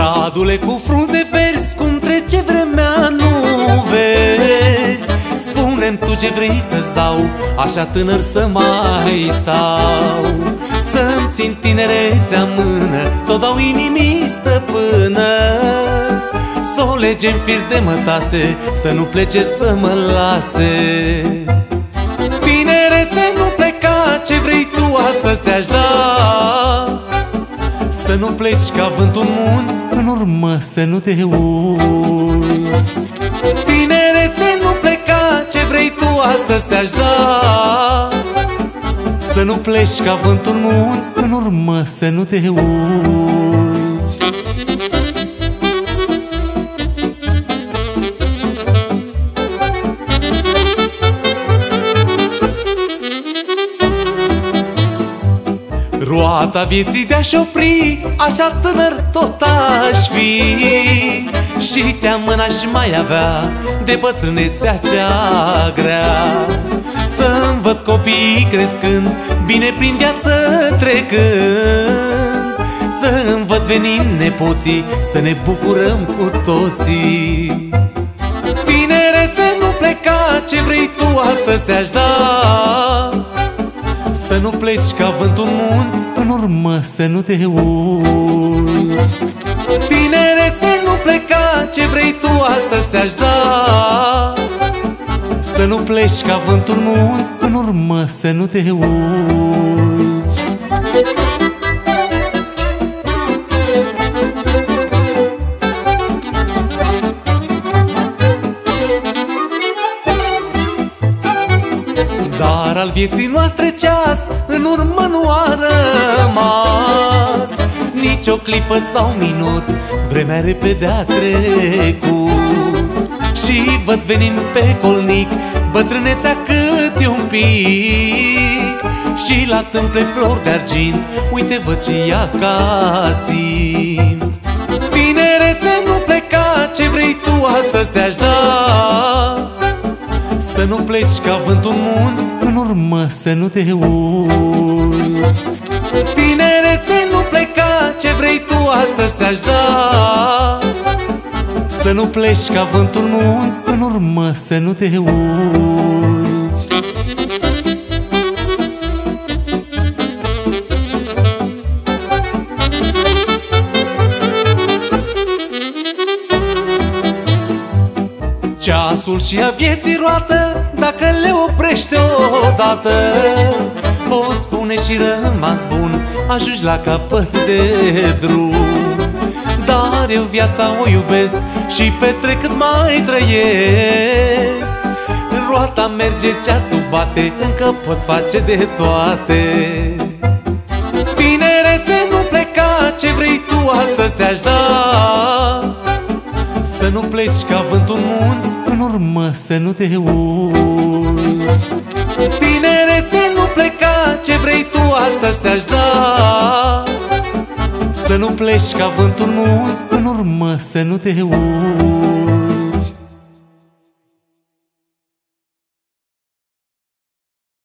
Pădule cu frunze verzi, cum trece vremea nu vezi? Spune-mi tu ce vrei să-ți dau, așa tânăr să mai stau. Să-mi țin tinerețea mână, să o dau inimii stăpână. Să o legem fir de mătase, să nu plece să mă lase. Tinerețe nu pleca, ce vrei tu astăzi aș da să nu pleci ca vântul munți În urmă să nu te uiți. Tinerețe nu pleca Ce vrei tu astăzi aș da? Să nu pleci ca vântul munți În urmă să nu te uiți Roata vieții de-aș opri Așa tânăr tot aș fi. Și teamă n-aș mai avea De bătrânețea cea grea. Să-mi văd copiii crescând Bine prin viață trecând. Să-mi văd venind nepoții Să ne bucurăm cu toții. Tinerețe nu pleca Ce vrei tu astăzi aș da să nu pleci ca vântul munți În urmă să nu te uiți. Tinerețe nu pleca Ce vrei tu astăzi aș da. Să nu pleci ca vântul munți În urmă să nu te uiți Dar al vieții noastre ceas În urmă nu a rămas. Nici o clipă sau minut Vremea repede a trecut. Și văd venind pe colnic Bătrânețea cât e un pic. Și la tâmple flori de argint Uite văd și ea ca simt. Tinerețe nu pleca Ce vrei tu astăzi aș da să nu pleci ca vântul munți În urmă să nu te uiți Tinerețe nu pleca Ce vrei tu astăzi aș da. Să nu pleci ca vântul munți În urmă să nu te uiți Ceasul și a vieții roată Dacă le oprește odată. Poți spune și rămas bun Ajungi la capăt de drum. Dar eu viața o iubesc Și petrec cât mai trăiesc. Roata merge, ceasul bate Încă pot face de toate. Tinerețe nu pleca Ce vrei tu astăzi aș da să nu pleci ca vântul munți În urmă să nu te uiți. Tinerețe nu pleca Ce vrei tu astăzi aș da. Să nu pleci ca vântul munți În urmă să nu te uiți